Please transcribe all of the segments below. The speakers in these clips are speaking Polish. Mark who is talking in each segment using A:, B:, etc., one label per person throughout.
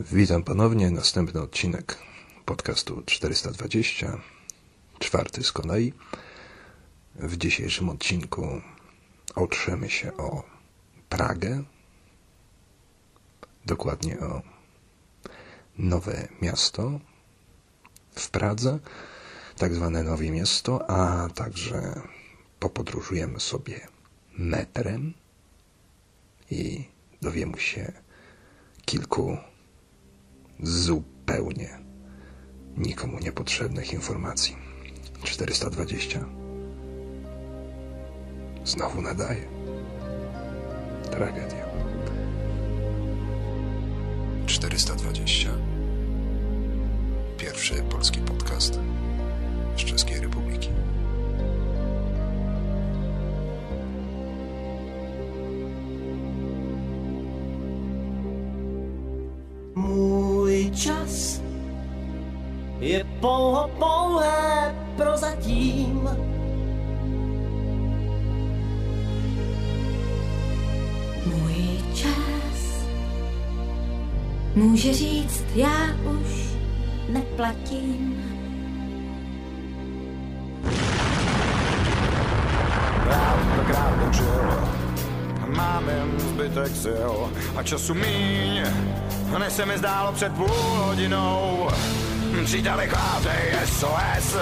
A: Witam ponownie. Następny odcinek podcastu 420, czwarty z kolei. W dzisiejszym odcinku otrzemy się o Pragę, dokładnie o nowe miasto w Pradze, tak zwane nowe miasto, a także popodróżujemy sobie metrem i dowiemy się kilku zupełnie nikomu niepotrzebnych informacji. 420 znowu nadaje. Tragedia. 420 pierwszy polski podcast z Czeskiej Republiki.
B: Čas je pouho pouhé prozatím.
C: Můj čas může říct, já už neplatím.
D: Rád tak rád tak žil Mám jen zbytek sil A času míň Než se mi zdálo před půl hodinou Příteli chvátej SOS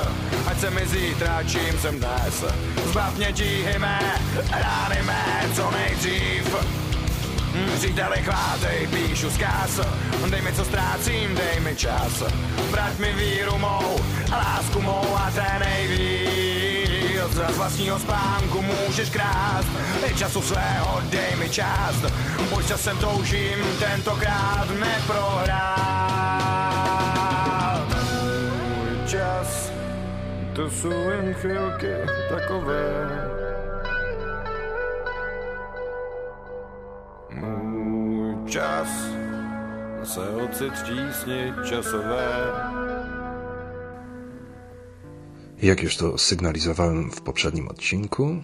D: Ať se mi zítra, čím jsem dnes. Zbav mě tíhy mé, rány mé Co nejdřív. Příteli chvátej, píšu zkaz. Dej mi co ztrácím, dej mi čas. Vrať mi víru mou lásku mou a té nejvíc Z vlastního spánku můžeš krást. I času svého dej mi část Pojď časem toužím tentokrát neprohrát. Můj čas, to jsou jen chvilky takové. Můj čas se ocit v tísni časové.
A: Jak już to sygnalizowałem w poprzednim odcinku,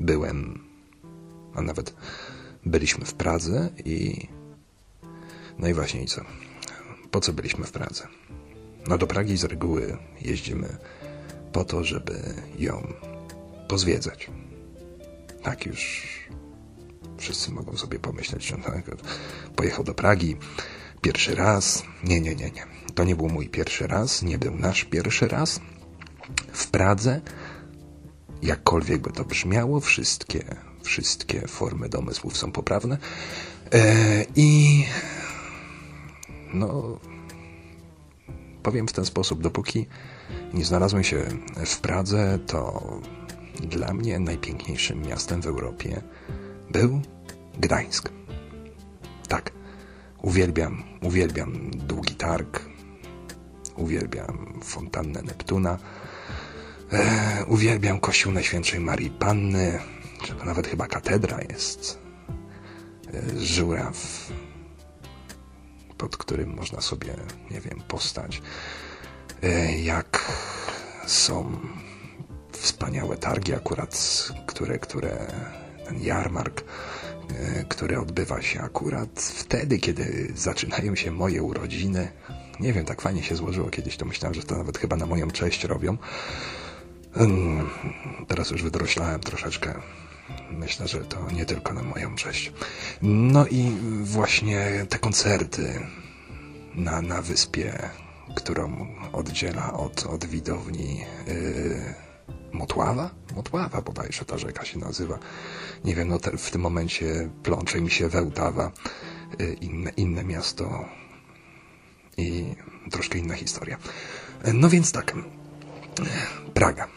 A: byłem, a nawet byliśmy w Pradze i no i właśnie i co? Po co byliśmy w Pradze? No do Pragi z reguły jeździmy po to, żeby ją pozwiedzać. Tak już wszyscy mogą sobie pomyśleć, że tak, pojechał do Pragi pierwszy raz. Nie, nie, nie, nie. To nie był mój pierwszy raz, nie był nasz pierwszy raz. W Pradze, jakkolwiek by to brzmiało, wszystkie, wszystkie formy domysłów są poprawne. E, I no, powiem w ten sposób, dopóki nie znalazłem się w Pradze, to dla mnie najpiękniejszym miastem w Europie był Gdańsk. Tak, uwielbiam, uwielbiam długi targ, uwielbiam fontannę Neptuna, e, uwielbiam kościół Najświętszej Marii Panny, czego nawet chyba katedra jest, e, żuraw, pod którym można sobie, nie wiem, postać, e, jak są wspaniałe targi akurat, które, które ten jarmark, e, który odbywa się akurat wtedy, kiedy zaczynają się moje urodziny. Nie wiem, tak fajnie się złożyło kiedyś, to myślałem, że to nawet chyba na moją cześć robią. Teraz już wydroślałem troszeczkę. Myślę, że to nie tylko na moją cześć. No i właśnie te koncerty na, na wyspie, którą oddziela od, od widowni yy, Motława? Motława bodajże ta rzeka się nazywa. Nie wiem, no te, w tym momencie plącze mi się Wełtawa, yy, inne, inne miasto i troszkę inna historia. No więc tak, Praga.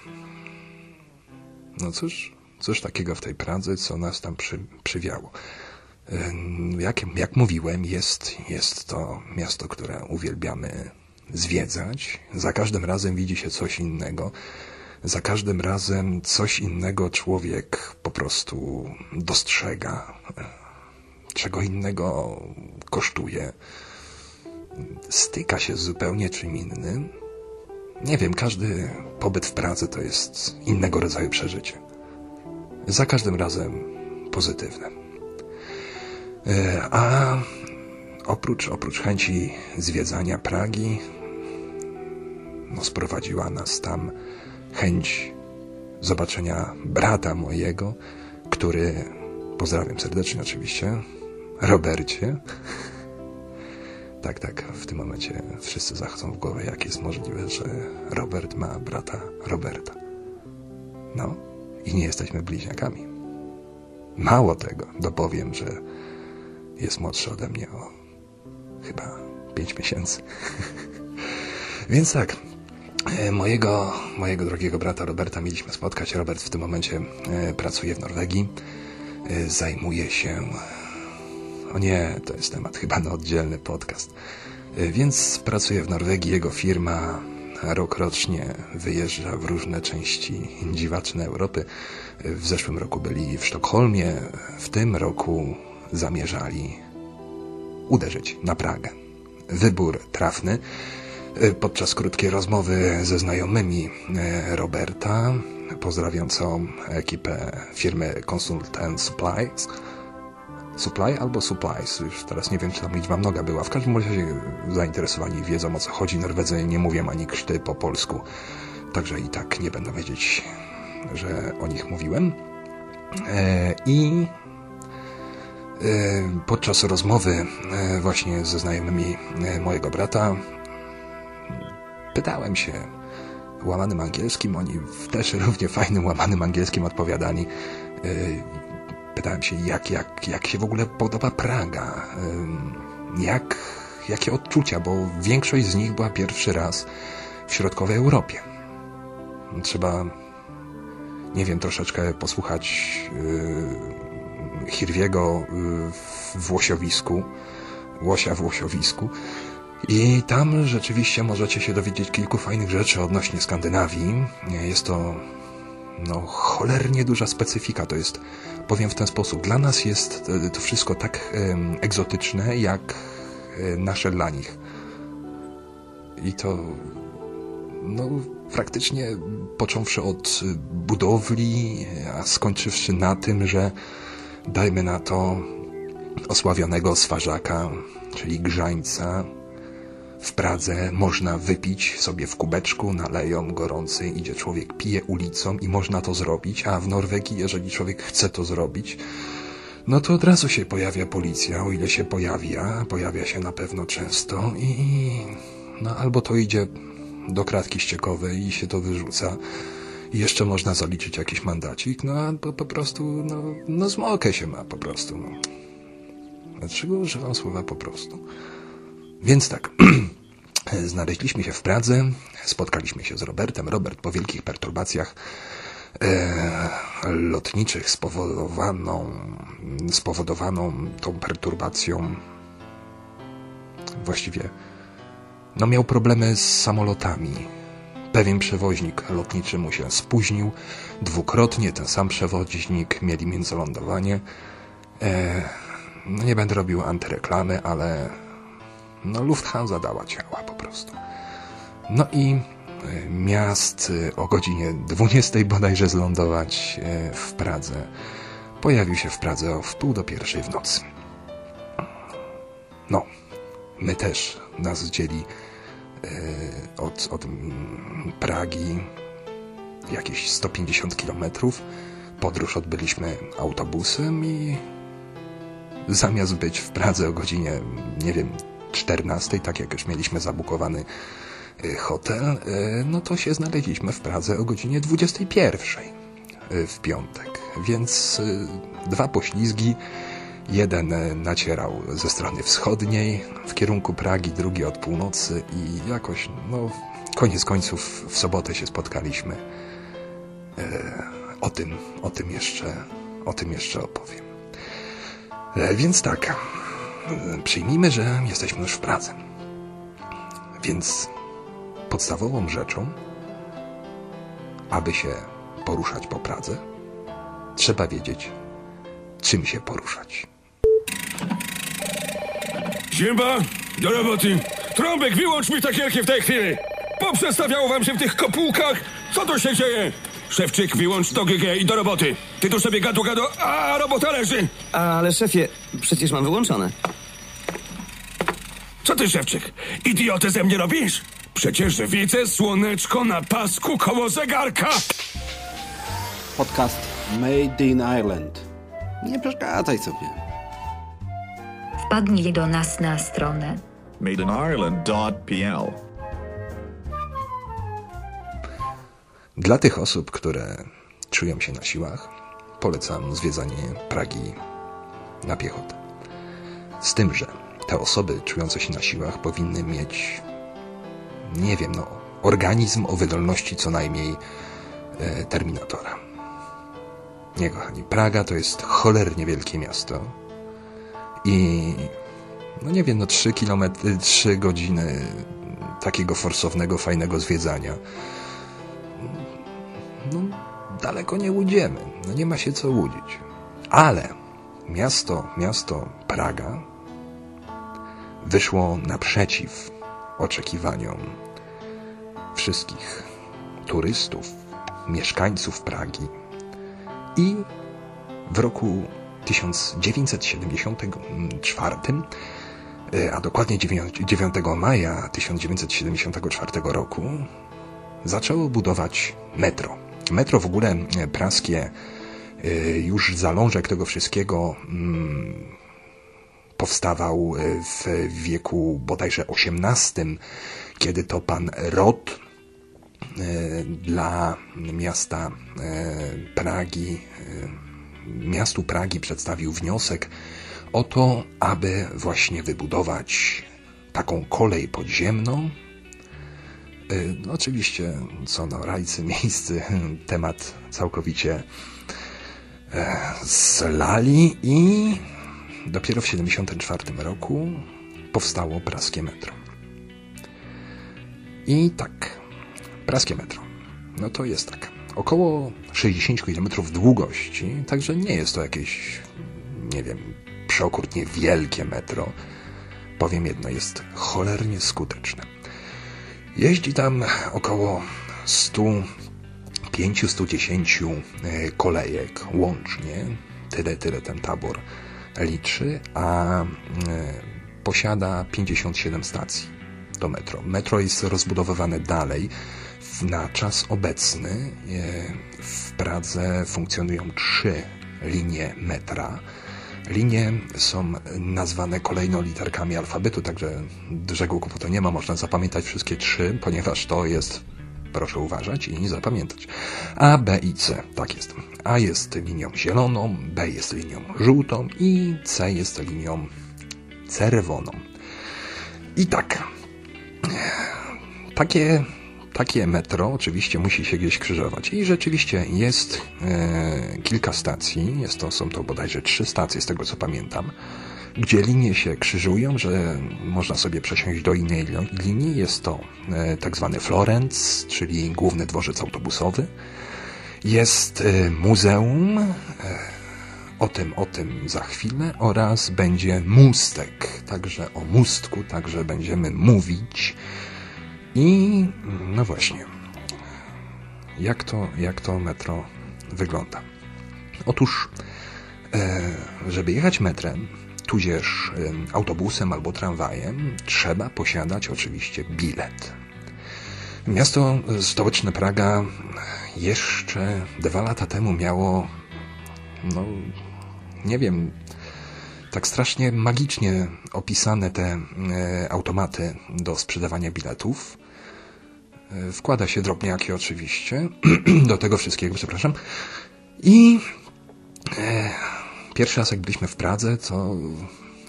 A: No cóż, cóż takiego w tej Pradze, co nas tam przy, przywiało. Jak, jak mówiłem, jest, jest to miasto, które uwielbiamy zwiedzać. Za każdym razem widzi się coś innego. Za każdym razem coś innego człowiek po prostu dostrzega. Czego innego kosztuje. Styka się z zupełnie czym innym. Nie wiem, każdy pobyt w Pradze to jest innego rodzaju przeżycie. Za każdym razem pozytywne. E, A oprócz, oprócz chęci zwiedzania Pragi, no, sprowadziła nas tam chęć zobaczenia brata mojego, który, pozdrawiam serdecznie oczywiście, Robercie. Tak, tak, w tym momencie wszyscy zachodzą w głowę, jak jest możliwe, że Robert ma brata Roberta. No, i nie jesteśmy bliźniakami. Mało tego, dopowiem, że jest młodszy ode mnie o chyba 5 miesięcy. Więc tak, e, mojego, mojego drogiego brata Roberta mieliśmy spotkać. Robert w tym momencie e, pracuje w Norwegii. E, zajmuje się. O nie, to jest temat chyba na oddzielny podcast. Więc pracuje w Norwegii. Jego firma rokrocznie wyjeżdża w różne części dziwaczne Europy. W zeszłym roku byli w Sztokholmie, w tym roku zamierzali uderzyć na Pragę. Wybór trafny. Podczas krótkiej rozmowy ze znajomymi e, Roberta, pozdrawiającą ekipę firmy Consultant Supplies, Supply albo Supplies, już teraz nie wiem, czy tam liczba mnoga była. W każdym razie zainteresowani wiedzą o co chodzi. Norwedzy nie mówią ani krzty po polsku, także i tak nie będą wiedzieć, że o nich mówiłem. E, I e, podczas rozmowy e, właśnie ze znajomymi mojego brata pytałem się łamanym angielskim, oni też równie fajnym łamanym angielskim odpowiadali Pytałem się, jak, jak, jak się w ogóle podoba Praga? Jak, jakie odczucia, bo większość z nich była pierwszy raz w środkowej Europie. Trzeba, nie wiem, troszeczkę posłuchać yy, Hirwiego w Włosiowisku, Łosia w Włosiowisku. I tam rzeczywiście możecie się dowiedzieć kilku fajnych rzeczy odnośnie Skandynawii. Jest to no, cholernie duża specyfika. To jest, powiem w ten sposób, dla nas jest e, to wszystko tak um, egzotyczne, jak e, nasze dla nich. I to, no, praktycznie począwszy od budowli, a skończywszy na tym, że dajmy na to osławionego swarzaka, czyli grzańca, w Pradze można wypić sobie w kubeczku, naleją gorący, idzie człowiek, pije ulicą i można to zrobić, a w Norwegii, jeżeli człowiek chce to zrobić, no to od razu się pojawia policja, o ile się pojawia, pojawia się na pewno często i no albo to idzie do kratki ściekowej i się to wyrzuca i jeszcze można zaliczyć jakiś mandacik, no albo po prostu, no, no zmokę się ma po prostu, no. Dlaczego używam słowa po prostu? Więc tak, znaleźliśmy się w Pradze, spotkaliśmy się z Robertem. Robert po wielkich perturbacjach e, lotniczych spowodowaną, spowodowaną tą perturbacją właściwie no miał problemy z samolotami. Pewien przewoźnik lotniczy mu się spóźnił. Dwukrotnie ten sam przewoźnik mieli międzylądowanie. E, no nie będę robił antyreklamy, ale no, Lufthansa dała ciała po prostu. No i e, miast e, o godzinie 20 bodajże zlądować e, w Pradze. Pojawił się w Pradze o wpół do pierwszej w nocy. No, my też nas dzieli od, od Pragi jakieś 150 kilometrów. Podróż odbyliśmy autobusem i zamiast być w Pradze o godzinie, nie wiem, 14, tak jak już mieliśmy zabukowany y, hotel, y, no to się znaleźliśmy w Pradze o godzinie 21 y, w piątek. Więc dwa poślizgi. Jeden nacierał ze strony wschodniej w kierunku Pragi, drugi od północy i jakoś, no, koniec końców w sobotę się spotkaliśmy. O tym, o tym jeszcze, o tym jeszcze opowiem. Więc tak, przyjmijmy, że jesteśmy już w Pradze. Więc podstawową rzeczą, aby się poruszać po Pradze, trzeba wiedzieć, czym się poruszać.
E: Siemba, do roboty. Trąbek, wyłącz mi takierki w tej chwili. Poprzestawiało wam się w tych kopułkach? Co tu się dzieje? Szewczyk, wyłącz to GG i do roboty. Ty tu sobie gadu gadu, a robota leży.
F: Ale szefie, przecież mam wyłączone.
E: Co ty, Szewczyk? Idiotę ze mnie robisz? Przecież widzę słoneczko na pasku koło zegarka!
F: Podcast Made in Ireland. Nie przeszkadzaj sobie.
G: Wpadnij do nas na stronę
H: madeiниreland.pl
A: Dla tych osób, które czują się na siłach, polecam zwiedzanie Pragi na piechotę. Z tym, że te osoby czujące się na siłach powinny mieć, nie wiem, no, organizm o wydolności co najmniej e, Terminatora. Nie, kochani, Praga to jest cholernie wielkie miasto i no nie wiem, no 3 kilometry, 3 godziny takiego forsownego, fajnego zwiedzania no, daleko nie łudziemy. No nie ma się co łudzić. Ale miasto, miasto Praga wyszło naprzeciw oczekiwaniom wszystkich turystów, mieszkańców Pragi i w roku 1974, e, a dokładnie 9 maja 1974 roku, zaczęło budować metro. Metro w ogóle e, praskie, e, już zalążek tego wszystkiego mm, powstawał e, w wieku bodajże XVIII, kiedy to pan Rot dla miasta Pragi, miastu Pragi przedstawił wniosek o to, aby właśnie wybudować taką kolej podziemną, oczywiście, co no, rajcy miejscy, temat całkowicie e, zlali i dopiero w 1974 roku powstało praskie metro. I tak, praskie metro, no to jest tak, około 60 km długości, także nie jest to jakieś, nie wiem, przeokrutnie wielkie metro. Powiem jedno, jest cholernie skuteczne. Jeździ tam około 105-110 e, kolejek łącznie. Tyle, tyle ten tabor liczy, a e, posiada 57 stacji do metro. Metro jest rozbudowywane dalej. Na czas obecny e, w Pradze funkcjonują trzy linie metra Linie są nazwane kolejno literkami alfabetu, także dużego kłopotu nie ma. Można zapamiętać wszystkie trzy, ponieważ to jest, proszę uważać i zapamiętać. A, B i C, tak jest. A jest linią zieloną, B jest linią żółtą i C jest linią czerwoną. I tak, takie takie metro oczywiście musi się gdzieś krzyżować. I rzeczywiście jest e, kilka stacji, jest to, są to bodajże trzy stacje z tego co pamiętam, gdzie linie się krzyżują, że można sobie przesiąść do innej linii. Jest to e, tak zwany Florence, czyli główny dworzec autobusowy. Jest e, muzeum, e, o tym, o tym za chwilę, oraz będzie mustek, także o mustku także będziemy mówić. I no właśnie, jak to, jak to metro wygląda? Otóż, e, żeby jechać metrem, tudzież autobusem albo tramwajem, trzeba posiadać oczywiście bilet. Miasto stołeczne Praga jeszcze dwa lata temu miało, no nie wiem, tak strasznie magicznie opisane te e, automaty do sprzedawania biletów. E, wkłada się drobniaki oczywiście do tego wszystkiego, przepraszam. I e, pierwszy raz jak byliśmy w Pradze, to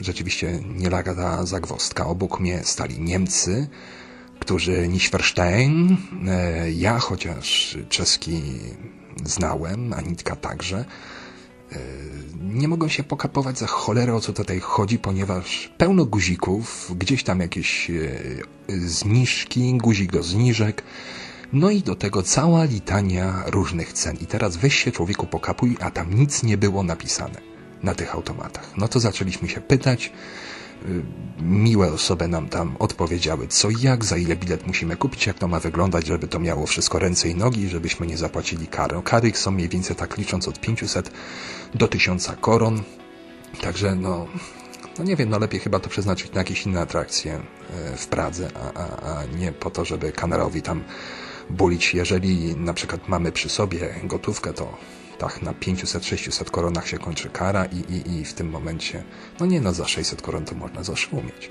A: rzeczywiście nie lada zagwostka. Obok mnie stali Niemcy, którzy Nischwerstein, e, ja chociaż czeski znałem, Anitka także, E, nie mogą się pokapować za cholerę o co tutaj chodzi, ponieważ pełno guzików, gdzieś tam jakieś e, zniżki, guzik do zniżek, no i do tego cała litania różnych cen. I teraz weź się człowieku pokapuj, a tam nic nie było napisane na tych automatach. No to zaczęliśmy się pytać, miłe osoby nam tam odpowiedziały co jak, za ile bilet musimy kupić, jak to ma wyglądać, żeby to miało wszystko ręce i nogi, żebyśmy nie zapłacili karę. Kary są mniej więcej tak licząc od 500 do 1000 koron. Także no, no nie wiem, no lepiej chyba to przeznaczyć na jakieś inne atrakcje e, w Pradze, a, a, a nie po to, żeby kamerowi tam bulić. Jeżeli na przykład mamy przy sobie gotówkę, to tak na 500-600 koronach się kończy kara i, i, i w tym momencie, no nie no, za 600 koron to można zawsze umieć.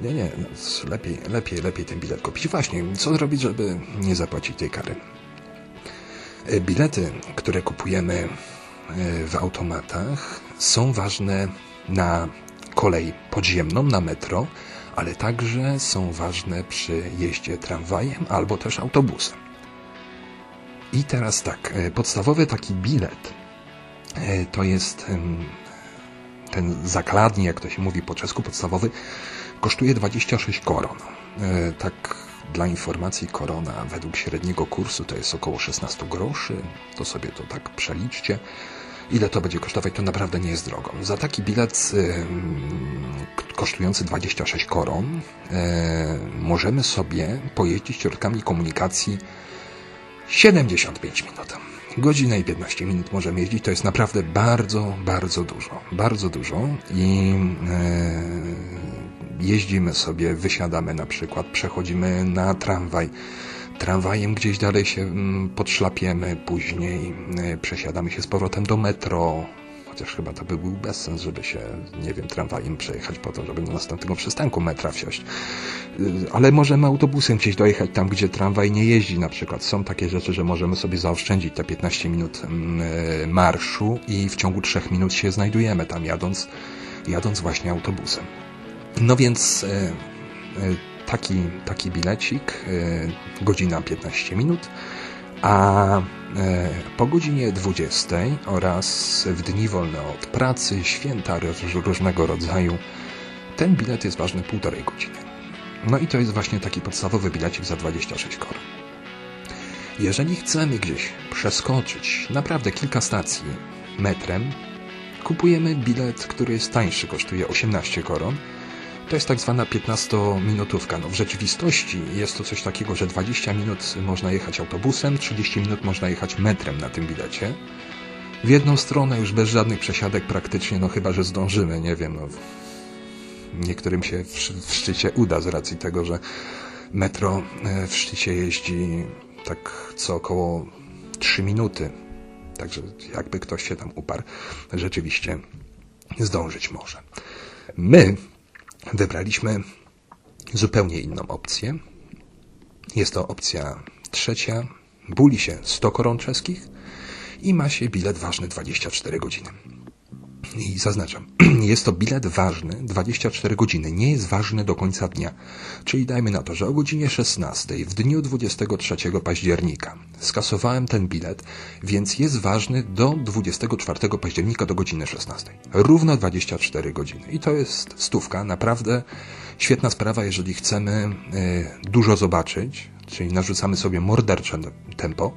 A: Nie, nie, no, lepiej, lepiej, lepiej ten bilet kupić. Właśnie, co zrobić, żeby nie zapłacić tej kary? E, bilety, które kupujemy e, w automatach są ważne na kolej podziemną, na metro, ale także są ważne przy jeździe tramwajem albo też autobusem. I teraz tak, e, podstawowy taki bilet to jest ten zakladnie, jak to się mówi po czesku, podstawowy, kosztuje 26 koron. Tak dla informacji korona według średniego kursu to jest około 16 groszy. To sobie to tak przeliczcie. Ile to będzie kosztować, to naprawdę nie jest drogo. Za taki bilet kosztujący 26 koron możemy sobie pojeździć środkami komunikacji 75 minut. Godzinę i 15 minut możemy jeździć. To jest naprawdę bardzo, bardzo dużo. Bardzo dużo. I yy, jeździmy sobie, wysiadamy na przykład, przechodzimy na tramwaj, tramwajem gdzieś dalej się mm, podszlapiemy, później y, przesiadamy się z powrotem do metro, chociaż chyba to by był bezsens, żeby się, nie wiem, tramwajem przejechać po to, żeby do następnego przystanku metra wsiąść. Y, ale możemy autobusem gdzieś dojechać tam, gdzie tramwaj nie jeździ na przykład. Są takie rzeczy, że możemy sobie zaoszczędzić te 15 minut mm, y, marszu i w ciągu 3 minut się znajdujemy tam jadąc, jadąc właśnie autobusem. No więc e, taki, taki bilecik, godzina 15 minut, a po godzinie 20 oraz w dni wolne od pracy, święta różnego rodzaju, ten bilet jest ważny półtorej godziny. No i to jest właśnie taki podstawowy bilecik za 26 koron. Jeżeli chcemy gdzieś przeskoczyć naprawdę kilka stacji metrem, kupujemy bilet, który jest tańszy, kosztuje 18 koron, to jest tak zwana 15-minutówka. No w rzeczywistości jest to coś takiego, że 20 minut można jechać autobusem, 30 minut można jechać metrem na tym bilecie. W jedną stronę już bez żadnych przesiadek praktycznie, no chyba, że zdążymy, nie wiem, no niektórym się w, w szczycie uda z racji tego, że metro e, w szczycie jeździ tak co około 3 minuty. Także jakby ktoś się tam uparł, rzeczywiście zdążyć może. My wybraliśmy zupełnie inną opcję. Jest to opcja trzecia. Buli się 100 koron czeskich i ma się bilet ważny 24 godziny. I zaznaczam, jest to bilet ważny 24 godziny, nie jest ważny do końca dnia. Czyli dajmy na to, że o godzinie 16 w dniu 23 października skasowałem ten bilet, więc jest ważny do 24 października do godziny 16. Równo 24 godziny. I to jest stówka, naprawdę świetna sprawa, jeżeli chcemy y, dużo zobaczyć, czyli narzucamy sobie mordercze tempo,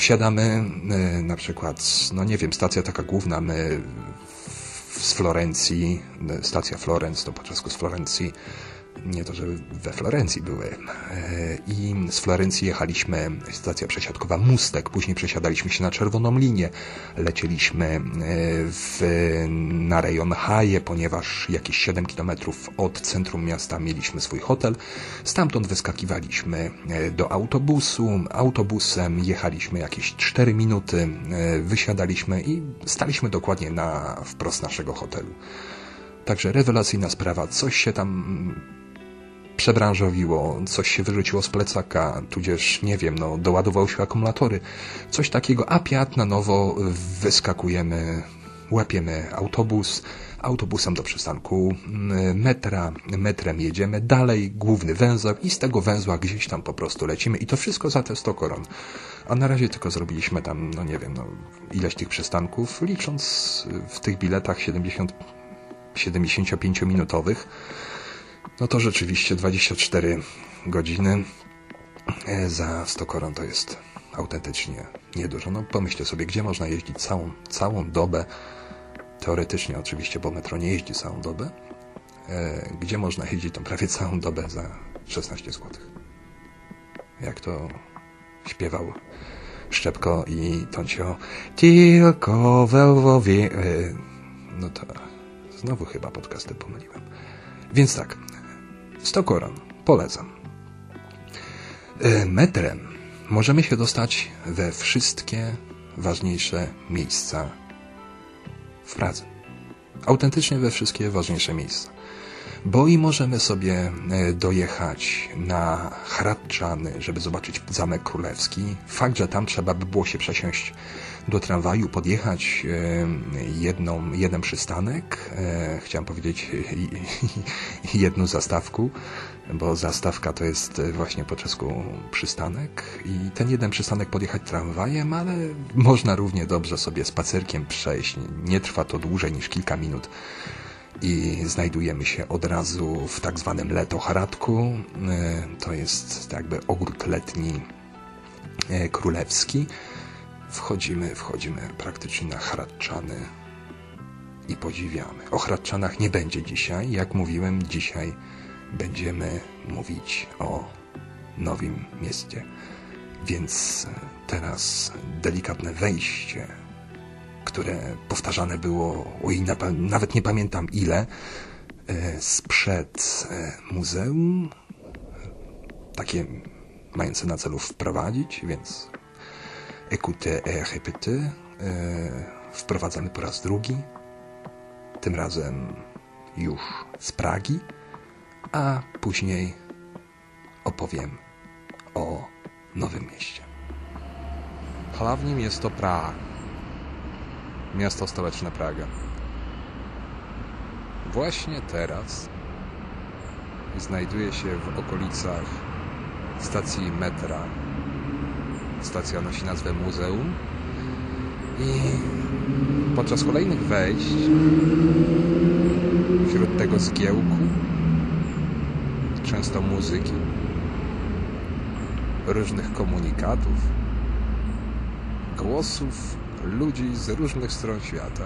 A: wsiadamy y, na przykład, no nie wiem, stacja taka główna, my z Florencji, stacja Florence, to po z Florencji, nie to, że we Florencji były. E, I z Florencji jechaliśmy, stacja przesiadkowa Mustek, później przesiadaliśmy się na czerwoną linię, lecieliśmy e, w, na rejon Haje, ponieważ jakieś 7 km od centrum miasta mieliśmy swój hotel. Stamtąd wyskakiwaliśmy e, do autobusu, autobusem jechaliśmy jakieś 4 minuty, wysiadaliśmy i staliśmy dokładnie na wprost naszego hotelu. Także rewelacyjna sprawa, coś się tam przebranżowiło, coś się wyrzuciło z plecaka, tudzież, nie wiem, no, doładowały się akumulatory, coś takiego, a piat na nowo wyskakujemy, łapiemy autobus, autobusem do przystanku mm, metra, metrem jedziemy dalej, główny węzeł i z tego węzła gdzieś tam po prostu lecimy i to wszystko za te 100 koron. A na razie tylko zrobiliśmy tam, no nie wiem, no, ileś tych przystanków, licząc w tych biletach 70 75-minutowych, no to rzeczywiście 24 godziny e, za 100 koron to jest autentycznie niedużo. No pomyślcie sobie, gdzie można jeździć całą, całą dobę, teoretycznie oczywiście, bo metro nie jeździ całą dobę, e, gdzie można jeździć tą prawie całą dobę za 16 zł. Jak to śpiewał Szczepko i Toncio, tylko we Lwowie, e, no to Znowu chyba podcasty pomyliłem. Więc tak, Stokoran, polecam. E, metrem możemy się dostać we wszystkie ważniejsze miejsca w Pradze. Autentycznie we wszystkie ważniejsze miejsca. Bo i możemy sobie e, dojechać na Hradczany, żeby zobaczyć Zamek Królewski. Fakt, że tam trzeba by było się przesiąść do tramwaju, podjechać e, jedną, jeden przystanek, e, chciałem powiedzieć jedną zastawku, bo zastawka to jest właśnie po czesku przystanek i ten jeden przystanek podjechać tramwajem, ale można równie dobrze sobie spacerkiem przejść. Nie trwa to dłużej niż kilka minut i znajdujemy się od razu w tak zwanym Letoharadku. E, to jest jakby ogród letni e, królewski. Wchodzimy, wchodzimy praktycznie na Hradczany i podziwiamy. O Hradczanach nie będzie dzisiaj. Jak mówiłem, dzisiaj będziemy mówić o nowym mieście. Więc teraz delikatne wejście które powtarzane było, oj, nawet nie pamiętam ile, e, sprzed e, muzeum, takie mające na celu wprowadzić, więc écoutez et répétez, wprowadzamy po raz drugi, tym razem już z Pragi, a później opowiem o Nowym Mieście. Hlavním jest to Praha miasto stołeczne Praga. Właśnie teraz znajduje się w okolicach stacji metra. Stacja nosi nazwę Muzeum i podczas kolejnych wejść wśród tego zgiełku często muzyki, różnych komunikatów, głosów ludzi z różnych stron świata.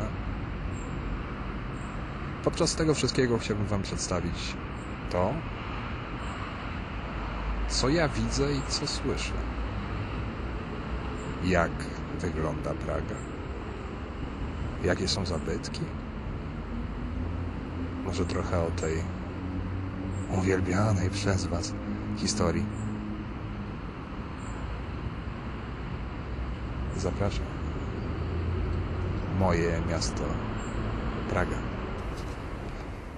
A: Podczas tego wszystkiego chciałbym Wam przedstawić to, co ja widzę i co słyszę. Jak wygląda Praga? Jakie są zabytki? Może trochę o tej uwielbianej przez Was historii. Zapraszam moje miasto Praga.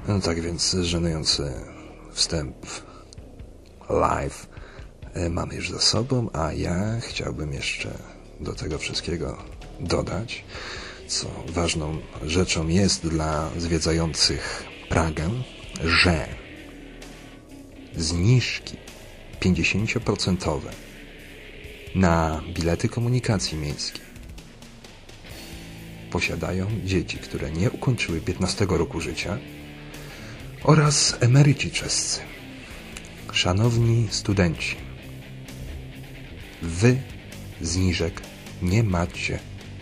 A: No tak więc żenujący wstęp live e, mamy już za sobą, a ja chciałbym jeszcze do tego wszystkiego dodać, co ważną rzeczą jest dla zwiedzających Pragę, że zniżki 50% na bilety komunikacji miejskiej posiadają dzieci, które nie ukończyły 15 roku życia oraz emeryci czescy. Szanowni studenci, wy zniżek nie macie.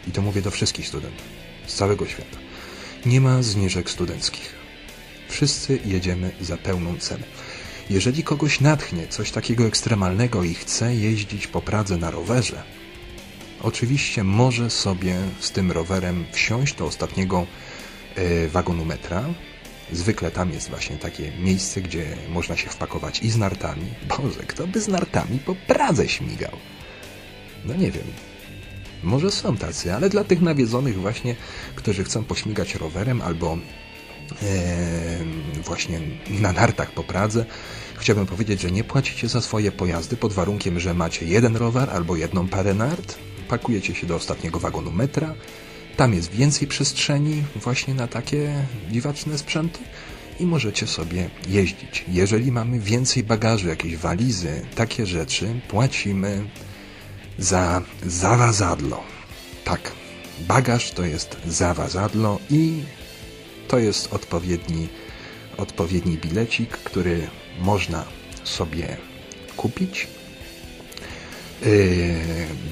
A: I to mówię do wszystkich studentów z całego świata. Nie ma zniżek studenckich. Wszyscy jedziemy za pełną cenę. Jeżeli kogoś natchnie coś takiego ekstremalnego i chce jeździć po Pradze na rowerze, oczywiście może sobie z tym rowerem wsiąść do ostatniego e, wagonu metra. Zwykle tam jest właśnie takie miejsce, gdzie można się wpakować i z nartami. Boże, kto by z nartami po Pradze śmigał? No nie wiem. Może są tacy, ale dla tych nawiedzonych właśnie, którzy chcą pośmigać rowerem albo e, właśnie na nartach po Pradze, chciałbym powiedzieć, że nie płacicie za swoje pojazdy pod warunkiem, że macie jeden rower albo jedną parę nart, pakujecie się do ostatniego wagonu metra, tam jest więcej przestrzeni właśnie na takie dziwaczne sprzęty i możecie sobie jeździć. Jeżeli mamy więcej bagażu, jakieś walizy, takie rzeczy, płacimy za zawazadlo. Tak, bagaż to jest zawazadlo i to jest odpowiedni, odpowiedni bilecik, który można sobie kupić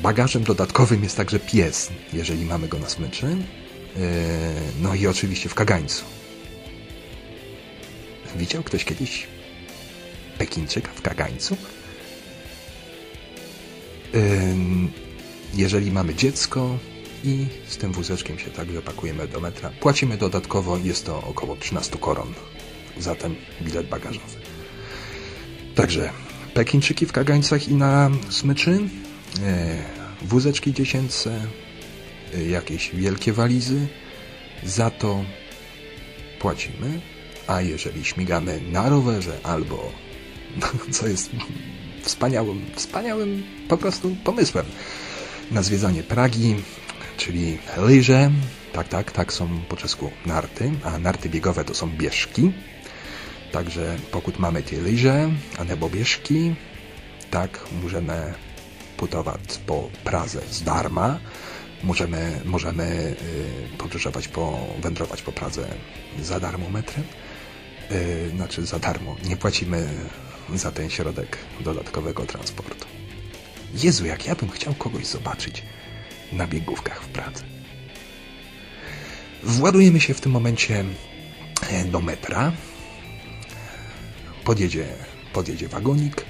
A: bagażem dodatkowym jest także pies, jeżeli mamy go na smyczy. Yy, no i oczywiście w kagańcu. Widział ktoś kiedyś Pekinczyka w kagańcu? Yy, jeżeli mamy dziecko, i z tym wózeczkiem się także pakujemy do metra. Płacimy dodatkowo, jest to około 13 koron za ten bilet bagażowy. Także Pekinczyki w kagańcach i na smyczy, e, wózeczki dziecięce, e, jakieś wielkie walizy. Za to płacimy, a jeżeli śmigamy na rowerze albo, co jest wspaniałym, wspaniałym po prostu pomysłem, na zwiedzanie Pragi, czyli lyże, tak, tak, tak są po czesku narty, a narty biegowe to są bieżki. Także pokud mamy te lyże, a nebo bieżki, tak możemy putować po Pradze zdarma. Możemy, możemy y, podróżować po, wędrować po Pradze za darmo metrem. Y, znaczy za darmo. Nie płacimy za ten środek dodatkowego transportu. Jezu, jak ja bym chciał kogoś zobaczyć na biegówkach w Pradze. Władujemy się w tym momencie e, do metra. Podjedzie, podjedzie wagonik,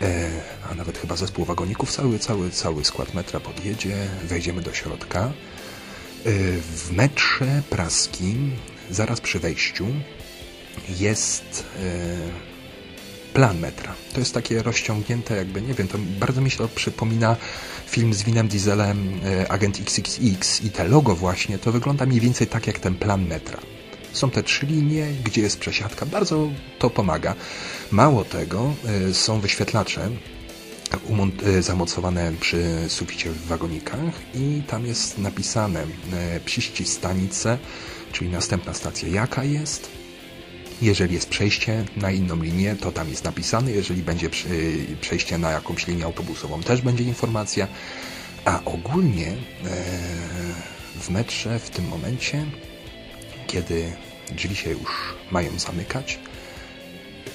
A: e, a nawet chyba zespół wagoników, cały, cały, cały skład metra podjedzie, wejdziemy do środka. E, w metrze praskim, zaraz przy wejściu, jest plan metra. To jest takie rozciągnięte, jakby, nie wiem, to bardzo mi się to przypomina film z Winem Dieselem Agent XXX i te logo właśnie, to wygląda mniej więcej tak jak ten plan metra. Są te trzy linie, gdzie jest przesiadka. Bardzo to pomaga. Mało tego, y, są wyświetlacze y, zamocowane przy suficie w wagonikach i tam jest napisane y, przyścisk stanice, czyli następna stacja jaka jest. Jeżeli jest przejście na inną linię, to tam jest napisane. Jeżeli będzie przejście na jakąś linię autobusową, też będzie informacja. A ogólnie w metrze w tym momencie kiedy drzwi się już mają zamykać,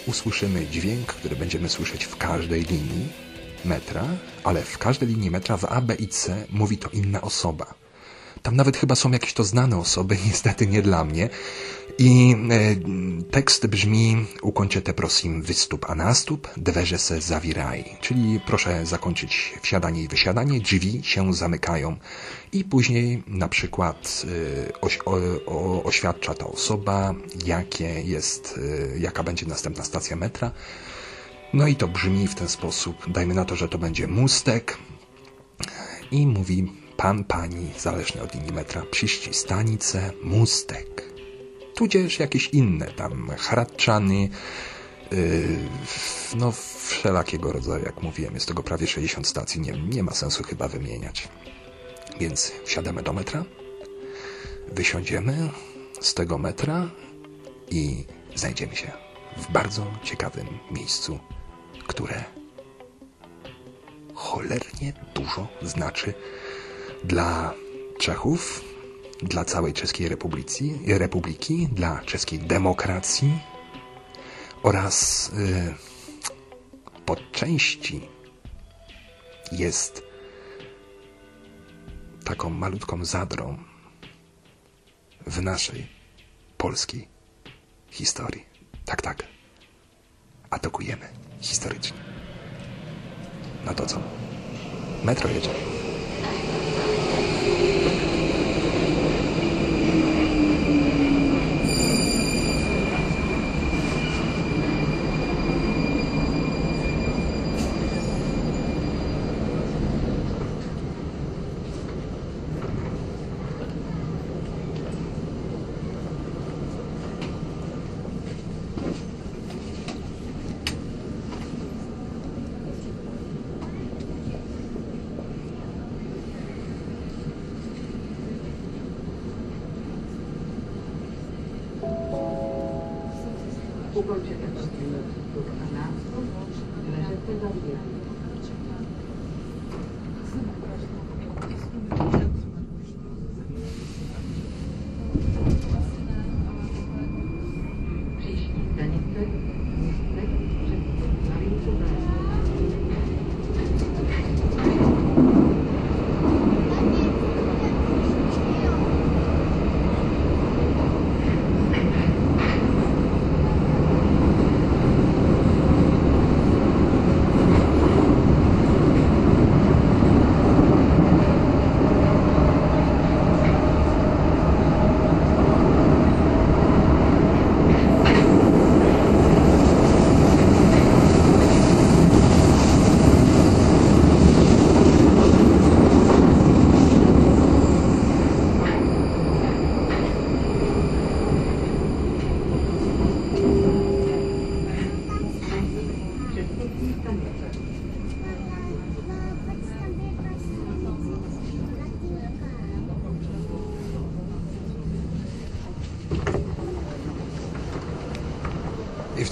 A: usłyszymy dźwięk, który będziemy słyszeć w każdej linii metra, ale w każdej linii metra w A, B i C mówi to inna osoba. Tam nawet chyba są jakieś to znane osoby, niestety nie dla mnie. I e, tekst brzmi ukończę prosim wystup a nastup, dwerze se zawiraj. Czyli proszę zakończyć wsiadanie i wysiadanie, drzwi się zamykają. I później na przykład e, oś, o, o, oświadcza ta osoba, jakie jest, e, jaka będzie następna stacja metra. No i to brzmi w ten sposób. Dajmy na to, że to będzie mustek. I mówi pan, pani, zależnie od linii metra, przyści stanice, mustek tudzież jakieś inne tam hradczany, yy, no wszelakiego rodzaju, jak mówiłem, jest tego prawie 60 stacji, nie, nie ma sensu chyba wymieniać. Więc wsiadamy do metra, wysiądziemy z tego metra i znajdziemy się w bardzo ciekawym miejscu, które cholernie dużo znaczy dla Czechów, dla całej Czeskiej Republiki, Republiki dla czeskiej demokracji oraz yy, po części jest taką malutką zadrą w naszej polskiej historii. Tak, tak. Atakujemy historycznie. No to co? Metro jedzie. o Bączykowskiego do pana. Grazie, pedagogika.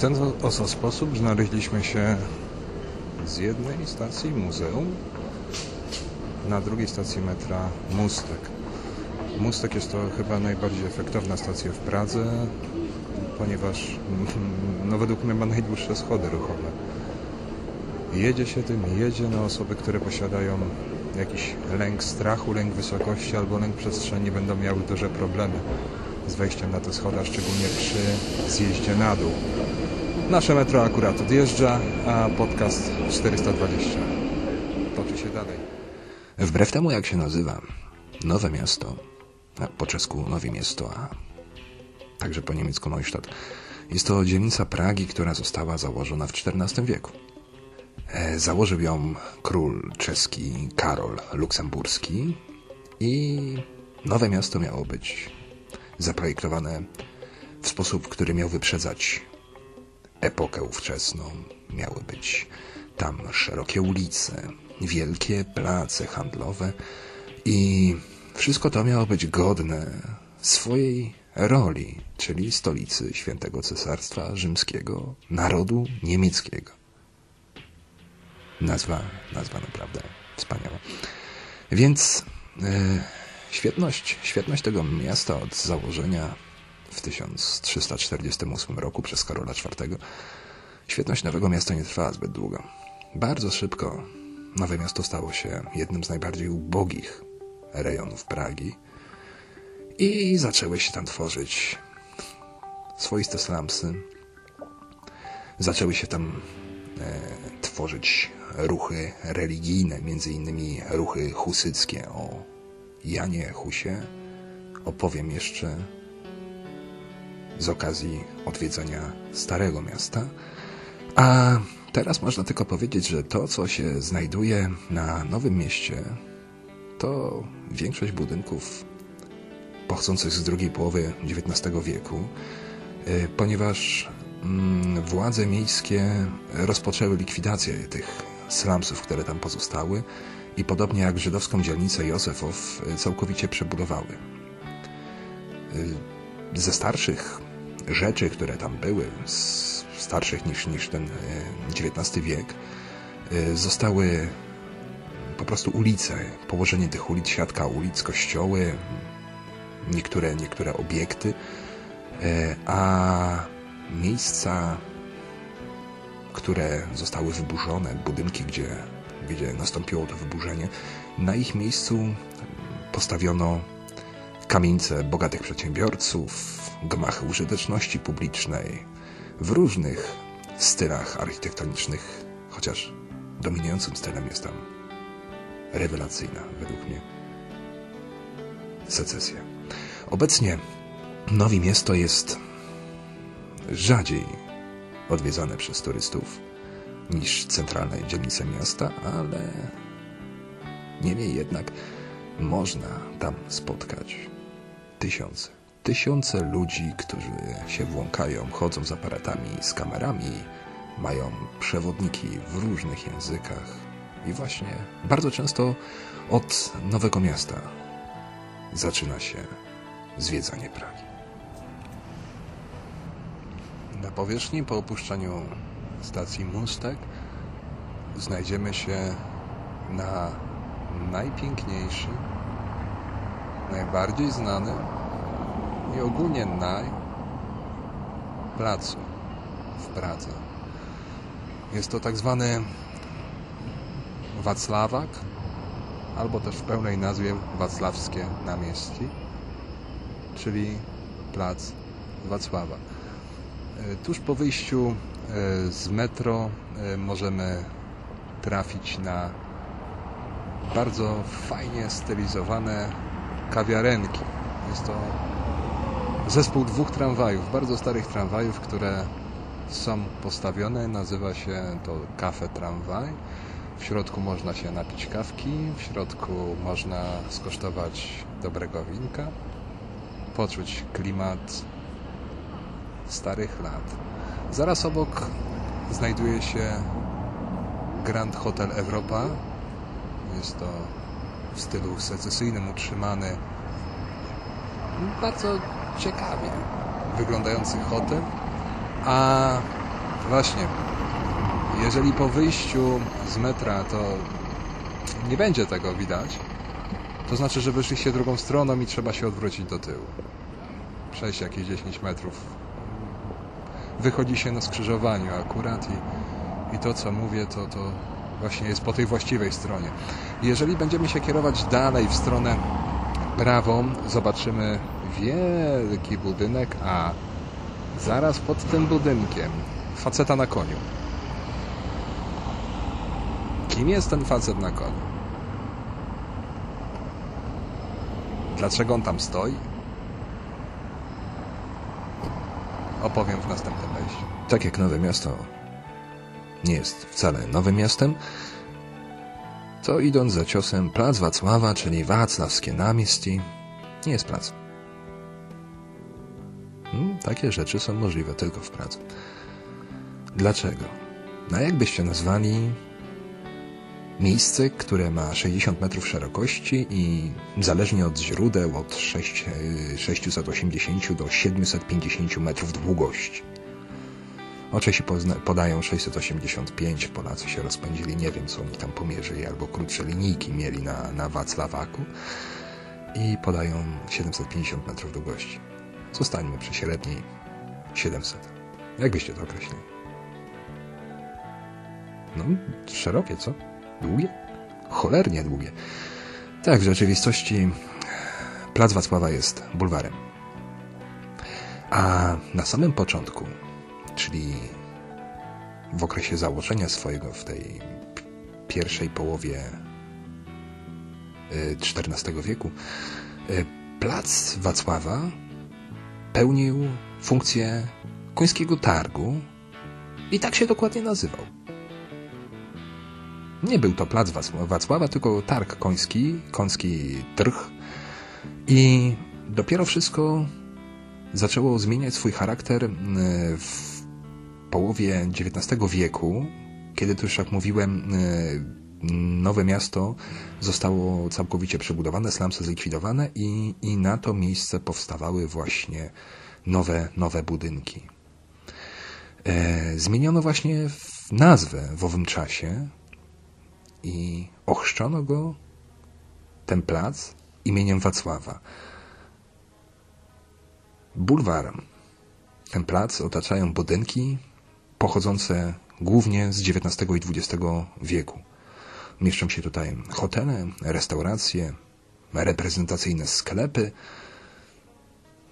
A: Ten oto sposób znaleźliśmy się z jednej stacji muzeum na drugiej stacji metra Mustek. Mustek jest to chyba najbardziej efektowna stacja w Pradze, ponieważ no według mnie ma najdłuższe schody ruchowe. Jedzie się tym, jedzie na osoby, które posiadają jakiś lęk strachu, lęk wysokości albo lęk przestrzeni będą miały duże problemy z wejściem na te schody, szczególnie przy zjeździe na dół. Nasze metro akurat odjeżdża, a podcast 420 toczy się dalej. Wbrew temu, jak się nazywa Nowe Miasto, po czesku Nowe Miasto, a także po niemiecku Neustadt, jest to dzielnica Pragi, która została założona w XIV wieku. E, założył ją król czeski Karol Luksemburski i nowe miasto miało być zaprojektowane w sposób, który miał wyprzedzać epokę ówczesną. Miały być tam szerokie ulice, wielkie place handlowe i wszystko to miało być godne swojej roli, czyli stolicy Świętego Cesarstwa Rzymskiego, narodu niemieckiego. Nazwa, nazwa naprawdę wspaniała. Więc e, świetność, świetność tego miasta od założenia w 1348 roku przez Karola IV. Świetność Nowego Miasta nie trwała zbyt długo. Bardzo szybko Nowe Miasto stało się jednym z najbardziej ubogich rejonów Pragi i zaczęły się tam tworzyć swoiste slumsy. Zaczęły się tam e, tworzyć ruchy religijne, między innymi ruchy husyckie. O Janie Husie opowiem jeszcze z okazji odwiedzenia Starego Miasta. A teraz można tylko powiedzieć, że to, co się znajduje na Nowym Mieście, to większość budynków pochodzących z drugiej połowy XIX wieku, y, ponieważ mm, władze miejskie rozpoczęły likwidację tych slumsów, które tam pozostały i podobnie jak żydowską dzielnicę Józefow y, całkowicie przebudowały. Y, ze starszych rzeczy, które tam były, starszych niż, niż ten XIX wiek, zostały po prostu ulice, położenie tych ulic, siatka ulic, kościoły, niektóre, niektóre obiekty, e, a miejsca, które zostały wyburzone, budynki, gdzie, gdzie nastąpiło to wyburzenie, na ich miejscu postawiono kamienice bogatych przedsiębiorców, gmachy użyteczności publicznej w różnych stylach architektonicznych, chociaż dominującym stylem jest tam rewelacyjna według mnie secesja. Obecnie Nowe Miasto jest rzadziej odwiedzane przez turystów niż centralne dzielnice miasta, ale niemniej jednak można tam spotkać tysiące, tysiące ludzi, którzy się włąkają, chodzą z aparatami, z kamerami, mają przewodniki w różnych językach i właśnie bardzo często od Nowego Miasta zaczyna się zwiedzanie Pragi. Na powierzchni po opuszczeniu stacji Mustek znajdziemy się na najpiękniejszy, najbardziej znany i ogólnie naj placu w Pradze. Jest to tak zwany Wacławak, albo też w pełnej nazwie Wacławskie Namieści czyli plac Wacława. E, tuż po wyjściu e, z metro e, możemy trafić na bardzo fajnie stylizowane kawiarenki. Jest to zespół dwóch tramwajów, bardzo starych tramwajów, które są postawione. Nazywa się to Cafe Tramwaj. W środku można się napić kawki, w środku można skosztować dobrego winka poczuć klimat starych lat. Zaraz obok znajduje się Grand Hotel Europa. Jest to w stylu secesyjnym utrzymany bardzo ciekawie wyglądający hotel A właśnie, jeżeli po wyjściu z metra to nie będzie tego widać, to znaczy, że wyszliście drugą stroną i trzeba się odwrócić do tyłu. Przejść jakieś 10 metrów. Wychodzi się na skrzyżowaniu akurat i, i to, co mówię, to, to właśnie jest po tej właściwej stronie. Jeżeli będziemy się kierować dalej w stronę prawą, zobaczymy wielki budynek, a zaraz pod tym budynkiem faceta na koniu. Kim jest ten facet na koniu? Dlaczego on tam stoi? Opowiem w następnym wejściu. Tak jak Nowe Miasto nie jest wcale nowym miastem, to idąc za ciosem Plac Wacława, czyli Wacławskie Namiestie, nie jest plac. Hmm, takie rzeczy są możliwe tylko w pracy. Dlaczego? No jak byście nazwali miejsce, które ma 60 metrów szerokości i zależnie od źródeł od 6, 680 do 750 metrów długości. Oczywiście podają 685, Polacy się rozpędzili, nie wiem co oni tam pomierzyli, albo krótsze linijki mieli na, na Wacławaku i podają 750 metrów długości. Zostańmy przy średniej 700. Jak byście to określili? No, szerokie, co? Długie? Cholernie długie. Tak, w rzeczywistości Plac Wacława jest bulwarem. A na samym początku, czyli w okresie założenia swojego w tej pierwszej połowie XIV y, wieku, y, Plac Wacława pełnił funkcję końskiego targu i tak się dokładnie nazywał. Nie był to plac Wacława, tylko targ koński, koński trch. I dopiero wszystko zaczęło zmieniać swój charakter w połowie XIX wieku, kiedy to już jak mówiłem, nowe miasto zostało całkowicie przebudowane, slumsy zlikwidowane i, i na to miejsce powstawały właśnie nowe, nowe budynki. E, zmieniono właśnie nazwę w owym czasie i ochrzczono go, ten plac, imieniem Wacława. Bulwarem. Ten plac otaczają budynki pochodzące głównie z XIX i XX wieku. Mieszczą się tutaj hotele, restauracje, reprezentacyjne sklepy,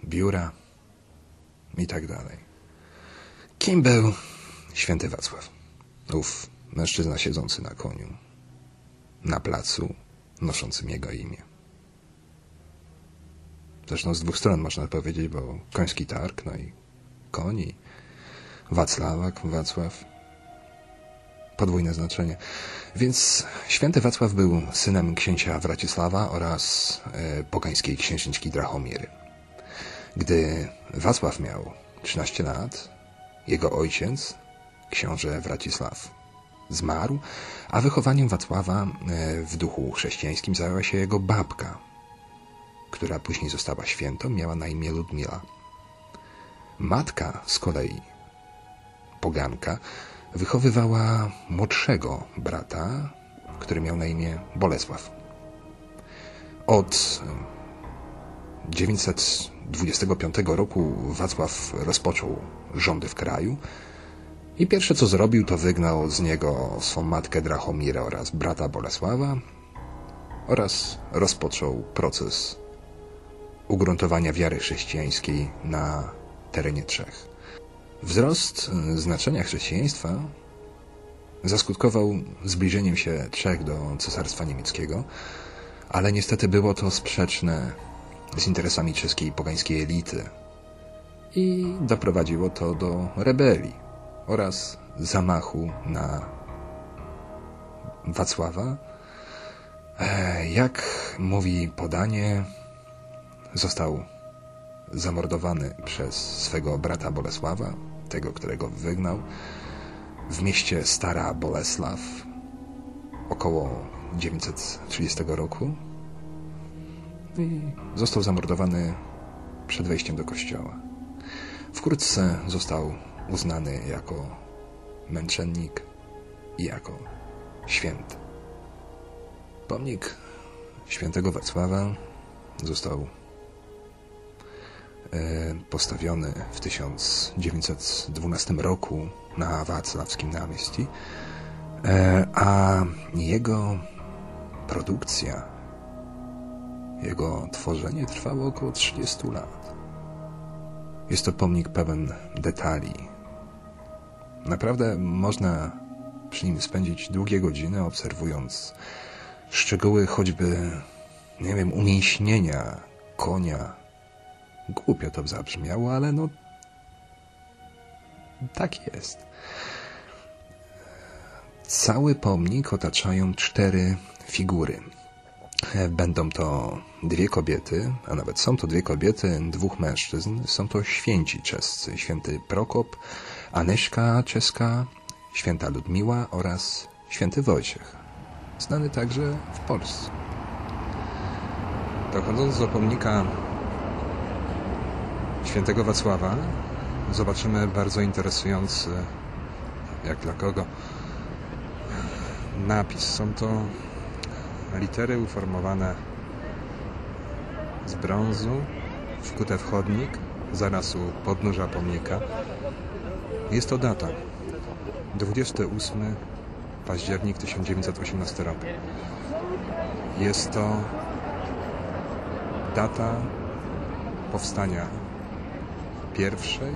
A: biura i tak dalej. Kim był święty Wacław? Ów mężczyzna siedzący na koniu, na placu, noszącym jego imię. Zresztą z dwóch stron można powiedzieć, bo koński targ, no i koni, Wacławak, Wacław. Podwójne znaczenie. Więc święty Wacław był synem księcia Wracisława oraz e, pogańskiej księżniczki Drachomiry. Gdy Wacław miał 13 lat, jego ojciec, książę Wracisław, zmarł, a wychowaniem Wacława e, w duchu chrześcijańskim zajęła się jego babka, która później została świętą, miała na imię Ludmila. Matka z kolei, poganka, wychowywała młodszego brata, który miał na imię Bolesław. Od 925 roku Wacław rozpoczął rządy w kraju i pierwsze co zrobił to wygnał z niego swą matkę Drachomirę oraz brata Bolesława oraz rozpoczął proces ugruntowania wiary chrześcijańskiej na terenie Czech. Wzrost znaczenia chrześcijaństwa zaskutkował zbliżeniem się Czech do Cesarstwa Niemieckiego, ale niestety było to sprzeczne z interesami czeskiej pogańskiej elity i doprowadziło to do rebelii oraz zamachu na Wacława. E, jak mówi podanie, został zamordowany przez swego brata Bolesława, tego, którego wygnał, w mieście Stara Bolesław około 930 roku i został zamordowany przed wejściem do kościoła. Wkrótce został uznany jako męczennik i jako święty. Pomnik świętego Wacława został postawiony w 1912 roku na Wacławskim Namieści, e, a jego produkcja, jego tworzenie trwało około 30 lat. Jest to pomnik pełen detali. Naprawdę można przy nim spędzić długie godziny, obserwując szczegóły choćby, nie wiem, umięśnienia konia. Głupio to zabrzmiało, ale no tak jest. Cały pomnik otaczają cztery figury. Będą to dwie kobiety, a nawet są to dwie kobiety, dwóch mężczyzn. Są to święci czescy. Święty Prokop, Anyszka czeska, święta Ludmiła oraz święty Wojciech. Znany także w Polsce. Dochodząc do pomnika świętego Wacława, zobaczymy bardzo interesujący, jak dla kogo, napis. Są to litery uformowane z brązu, wkute w chodnik, zaraz u podnóża pomnika. Jest to data. 28 październik 1918 rok. Jest to data powstania pierwszej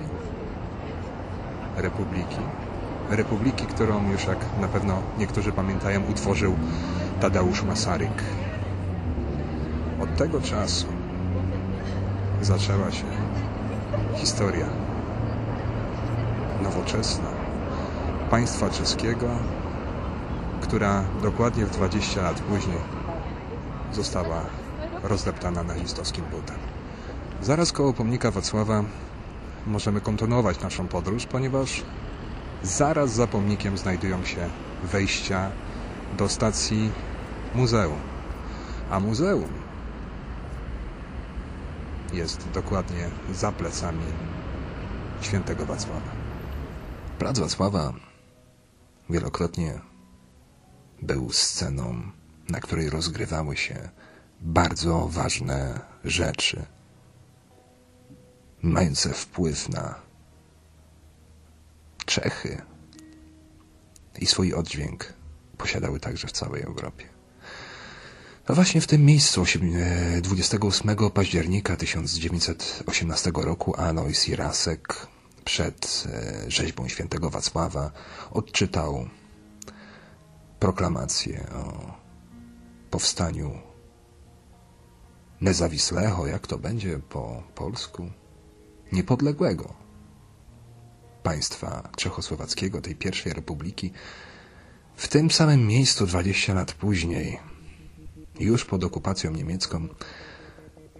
A: republiki. Republiki, którą już jak na pewno niektórzy pamiętają, utworzył Tadeusz Masaryk. Od tego czasu zaczęła się historia nowoczesna państwa czeskiego, która dokładnie w 20 lat później została rozdeptana nazistowskim butem. Zaraz koło pomnika Wacława możemy kontynuować naszą podróż, ponieważ zaraz za pomnikiem znajdują się wejścia do stacji muzeum. A muzeum jest dokładnie za plecami świętego Wacława. Plac Wacława wielokrotnie był sceną, na której rozgrywały się bardzo ważne rzeczy, mające wpływ na Czechy i swój oddźwięk posiadały także w całej Europie. A właśnie w tym miejscu 28 października 1918 roku Alois Irasek przed e, rzeźbą świętego Wacława odczytał proklamację o powstaniu nezawisłego, jak to będzie po polsku, niepodległego państwa czechosłowackiego, tej pierwszej republiki, w tym samym miejscu 20 lat później, już pod okupacją niemiecką,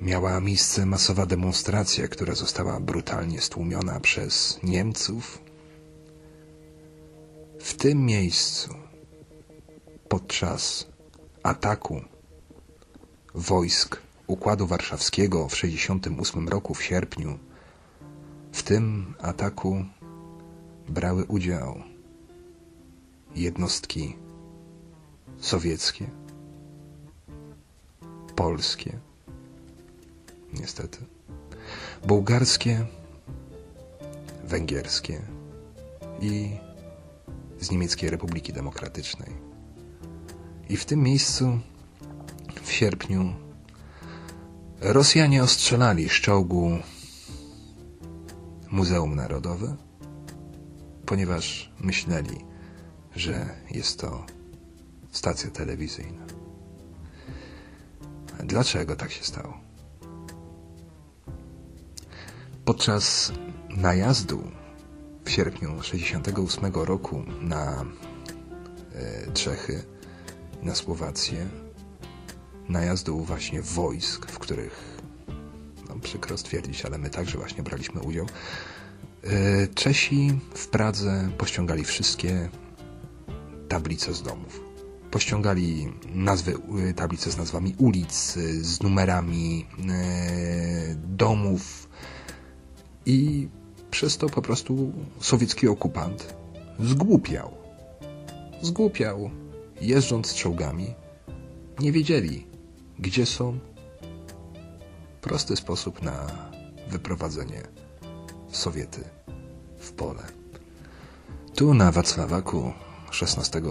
A: miała miejsce masowa demonstracja, która została brutalnie stłumiona przez Niemców. W tym miejscu, podczas ataku wojsk Układu Warszawskiego w 1968 roku w sierpniu, w tym ataku brały udział jednostki sowieckie, polskie, niestety, bułgarskie, węgierskie i z Niemieckiej Republiki Demokratycznej. I w tym miejscu w sierpniu Rosjanie ostrzelali z czołgu Muzeum Narodowe, ponieważ myśleli, że jest to stacja telewizyjna. Dlaczego tak się stało? Podczas najazdu w sierpniu 68 roku na e, Czechy, na Słowację, najazdu właśnie wojsk, w których, no przykro stwierdzić, ale my także właśnie braliśmy udział, e, Czesi w Pradze pościągali wszystkie tablice z domów. Pościągali nazwy, e, tablice z nazwami ulic, z numerami domów, i przez to po prostu sowiecki okupant zgłupiał. Zgłupiał, jeżdżąc czołgami. Nie wiedzieli, gdzie są. Prosty sposób na wyprowadzenie Sowiety w pole. Tu na Wacławaku 16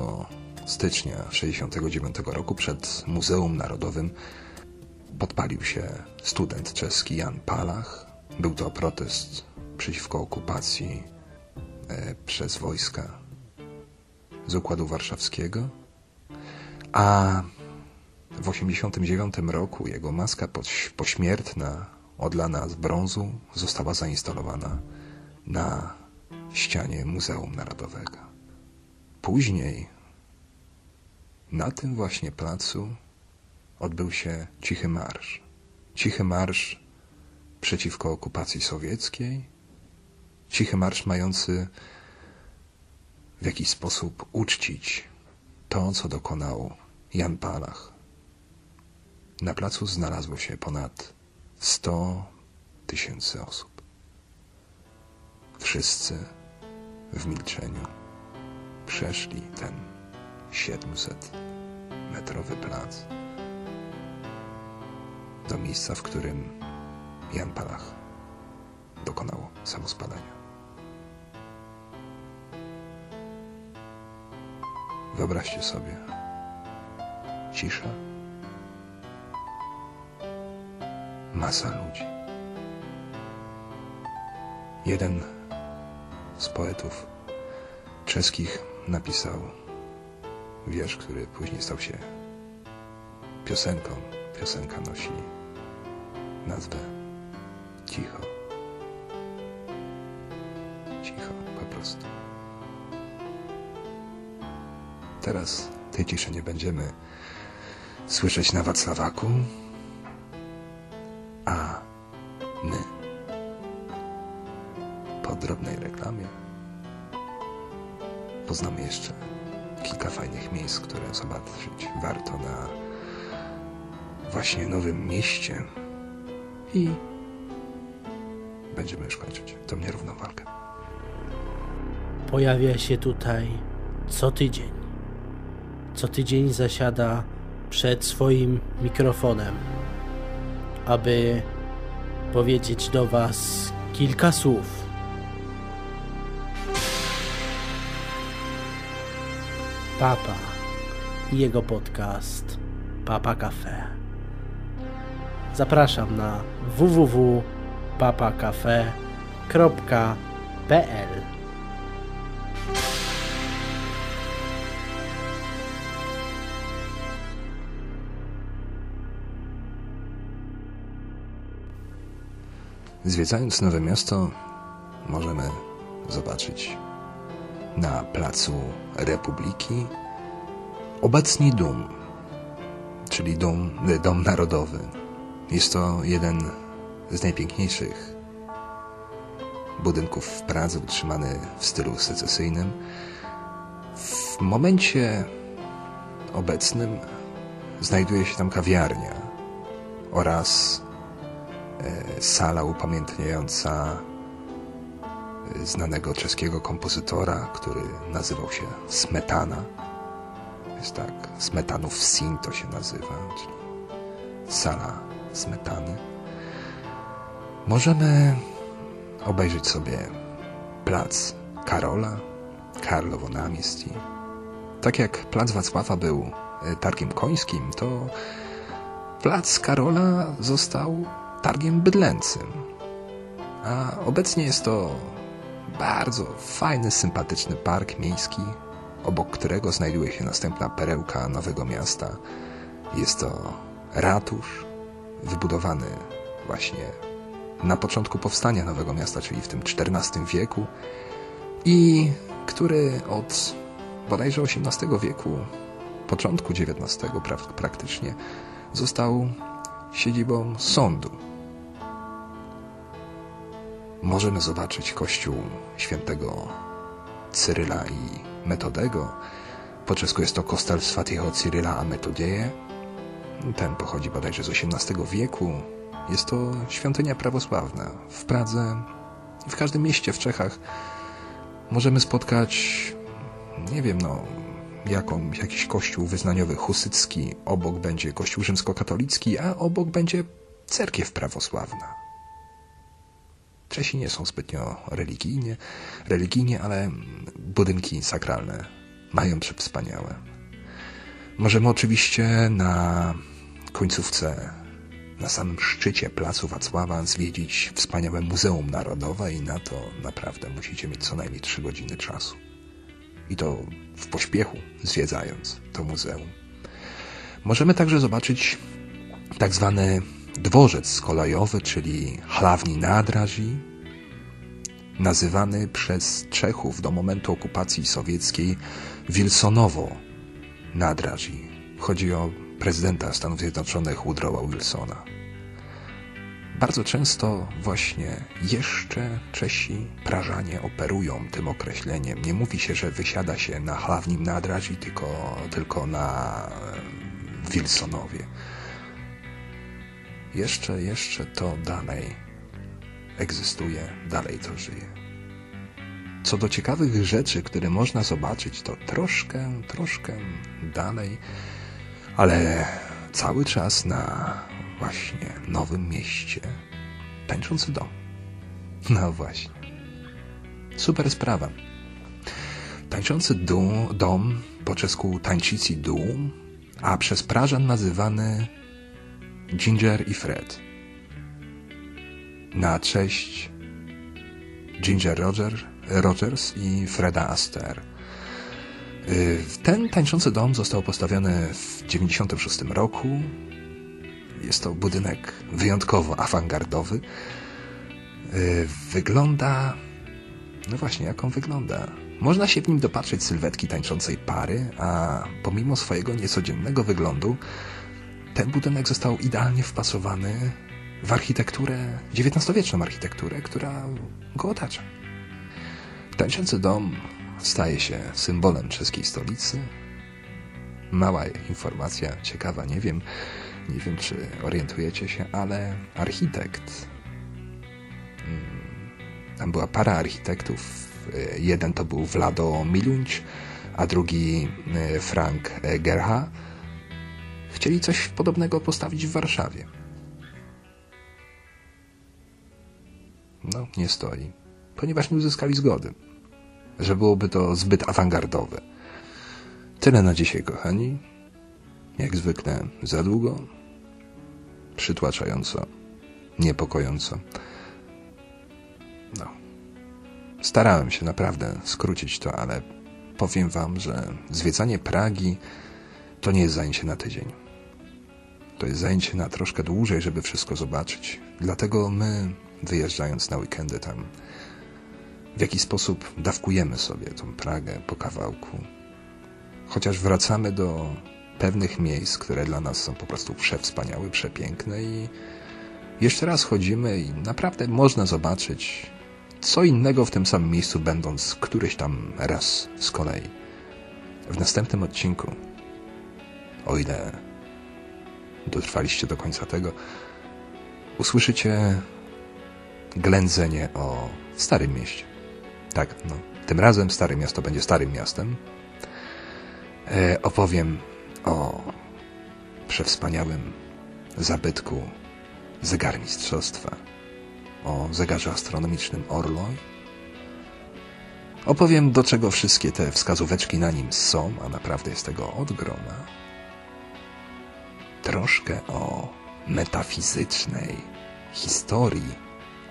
A: stycznia 1969 roku przed Muzeum Narodowym podpalił się student czeski Jan Palach. Był to protest przeciwko okupacji e, przez wojska z Układu Warszawskiego, a w 1989 roku jego maska pośmiertna, odlana z brązu, została zainstalowana na ścianie Muzeum Narodowego. Później na tym właśnie placu odbył się cichy marsz. Cichy marsz przeciwko okupacji sowieckiej, cichy marsz mający w jakiś sposób uczcić to, co dokonał Jan Palach. Na placu znalazło się ponad 100 tysięcy osób. Wszyscy w milczeniu przeszli ten 700-metrowy plac do miejsca, w którym Jan Palach dokonał samospalenia. Wyobraźcie sobie cisza, masa ludzi. Jeden z poetów czeskich napisał wiersz, który później stał się piosenką. Piosenka nosi nazwę Cicho. Cicho, po prostu. Teraz tej ciszy nie będziemy słyszeć na Wacławaku, a my po drobnej reklamie poznamy jeszcze kilka fajnych miejsc, które zobaczyć warto na właśnie Nowym Mieście i będziemy już kończyć tą nierówną walkę.
H: Pojawia się tutaj co tydzień. Co tydzień zasiada przed swoim mikrofonem, aby powiedzieć do Was kilka słów. Papa i jego podcast Papa Cafe. Zapraszam na www.papacafe.pl
A: Zwiedzając Nowe Miasto możemy zobaczyć na placu Republiki obecnie dom, czyli dom, dom narodowy. Jest to jeden z najpiękniejszych budynków w Pradze, utrzymany w stylu secesyjnym. W momencie obecnym znajduje się tam kawiarnia oraz sala upamiętniająca e, znanego czeskiego kompozytora, który nazywał się Smetana. Jest tak, Smetanów Sin to się nazywa, czyli sala Smetany. Możemy obejrzeć sobie plac Karola, Karlowo Namiesti. Tak jak plac Wacława był e, targiem końskim, to plac Karola został targiem bydlęcym. A obecnie jest to bardzo fajny, sympatyczny park miejski, obok którego znajduje się następna perełka Nowego Miasta. Jest to ratusz, wybudowany właśnie na początku powstania Nowego Miasta, czyli w tym XIV wieku i który od bodajże XVIII wieku, początku XIX praktycznie, został siedzibą sądu. Możemy zobaczyć kościół świętego Cyryla i Metodego. Po czesku jest to kostel Swatiego Cyryla a Metodieje. Ten pochodzi bodajże z XVIII wieku. Jest to świątynia prawosławna w Pradze W każdym mieście w Czechach możemy spotkać, nie wiem, no, jaką, jakiś kościół wyznaniowy husycki, obok będzie kościół rzymskokatolicki, a obok będzie cerkiew prawosławna. Czesi nie są zbytnio religijnie, religijnie, ale budynki sakralne mają przewspaniałe. Możemy oczywiście na końcówce, na samym szczycie Placu Wacława zwiedzić wspaniałe Muzeum Narodowe i na to naprawdę musicie mieć co najmniej trzy godziny czasu. I to w pośpiechu, zwiedzając to muzeum. Możemy także zobaczyć tak zwany dworzec kolejowy, czyli Chlawni Nadrażi, nazywany przez Czechów do momentu okupacji sowieckiej Wilsonowo Nadrażi. Chodzi o prezydenta Stanów Zjednoczonych Woodrowa Wilsona. Bardzo często właśnie jeszcze Czesi, Prażanie operują tym określeniem. Nie mówi się, że wysiada się na Chlawnim Nadrażi, tylko, tylko na Wilsonowie. Jeszcze, jeszcze to dalej egzystuje, dalej to żyje. Co do ciekawych rzeczy, które można zobaczyć, to troszkę, troszkę dalej, ale cały czas na właśnie nowym mieście tańczący dom. No właśnie. Super sprawa. Tańczący dom, po czesku tańczycy dół, a przez Prażan nazywany Ginger i Fred. Na cześć Ginger Roger, Rogers i Freda Astaire. Ten tańczący dom został postawiony w 1996 roku. Jest to budynek wyjątkowo awangardowy. Wygląda... No właśnie, jak on wygląda? Można się w nim dopatrzeć sylwetki tańczącej pary, a pomimo swojego niecodziennego wyglądu ten budynek został idealnie wpasowany w architekturę, XIX-wieczną architekturę, która go otacza. Tańczący dom staje się symbolem czeskiej stolicy. Mała informacja, ciekawa, nie wiem, nie wiem czy orientujecie się, ale architekt, mm, tam była para architektów, jeden to był Vlado Milunć, a drugi e, Frank Gerha, chcieli coś podobnego postawić w Warszawie. No, nie stoi, ponieważ nie uzyskali zgody, że byłoby to zbyt awangardowe. Tyle na dzisiaj, kochani. Jak zwykle za długo, przytłaczająco, niepokojąco. No. Starałem się naprawdę skrócić to, ale powiem wam, że zwiedzanie Pragi to nie jest zajęcie na tydzień. To jest zajęcie na troszkę dłużej, żeby wszystko zobaczyć. Dlatego my, wyjeżdżając na weekendy tam, w jaki sposób dawkujemy sobie tą Pragę po kawałku. Chociaż wracamy do pewnych miejsc, które dla nas są po prostu przewspaniałe, przepiękne i jeszcze raz chodzimy i naprawdę można zobaczyć co innego w tym samym miejscu, będąc któryś tam raz z kolei. W następnym odcinku, o ile dotrwaliście do końca tego, usłyszycie ględzenie o Starym Mieście. Tak, no. Tym razem Stare Miasto będzie Starym Miastem. E, opowiem o przewspaniałym zabytku zegarmistrzostwa, o zegarze astronomicznym Orloj. Opowiem, do czego wszystkie te wskazóweczki na nim są, a naprawdę jest tego od groma. Troszkę o metafizycznej historii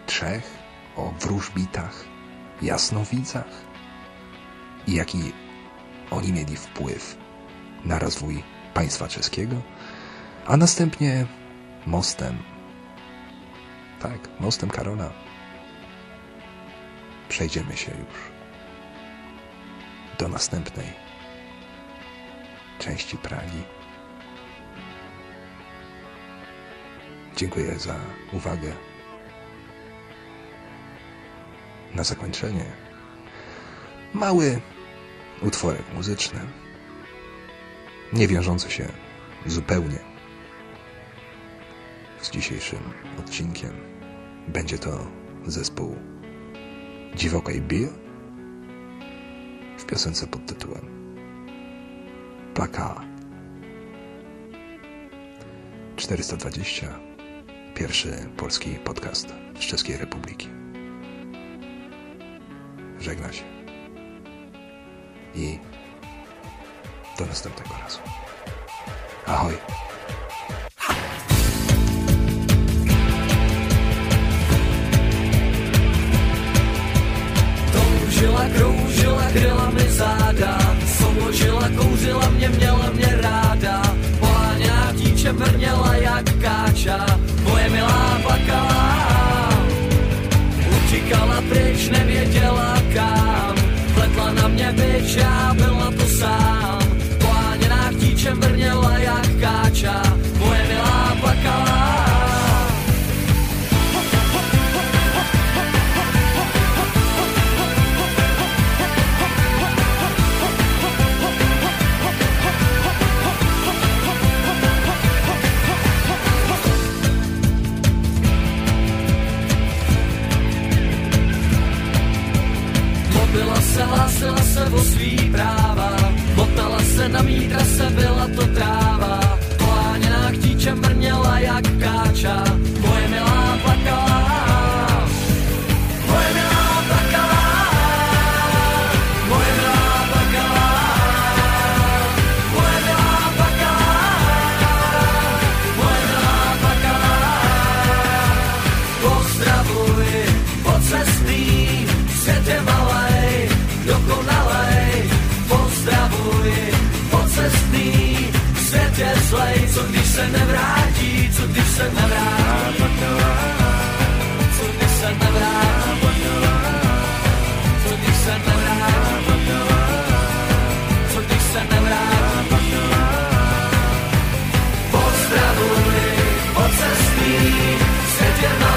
A: Czech, o wróżbitach, jasnowidzach i jaki oni mieli wpływ na rozwój państwa czeskiego, a następnie mostem, tak, mostem Karola, przejdziemy się już do następnej części Pragi. Dziękuję za uwagę. Na zakończenie mały utworek muzyczny, nie wiążący się zupełnie z dzisiejszym odcinkiem. Będzie to zespół Dziwokej Bill w piosence pod tytułem Plaka 420 pierwszy polski podcast z Czeskiej Republiki. Żegna się i do następnego razu. Ahoj!
B: Toužila, kroužila, kryla mi záda Souložila, kouřila mě, měla mě ráda Poháněná dítě vrněla káča Moje milá plakala Utíkala pryč, nevěděla kam. Pletla na mě byč, já byla Mobila se, o svý práva. Motala se na mý trase, byla to tráva. Poháněná k díčem brněla jak káča. Moje milá se nevrátí, co když se nevrátí, co když se nevrátí, co když se nevrátí, co když se nevrátí. Pozdravuj, svět je na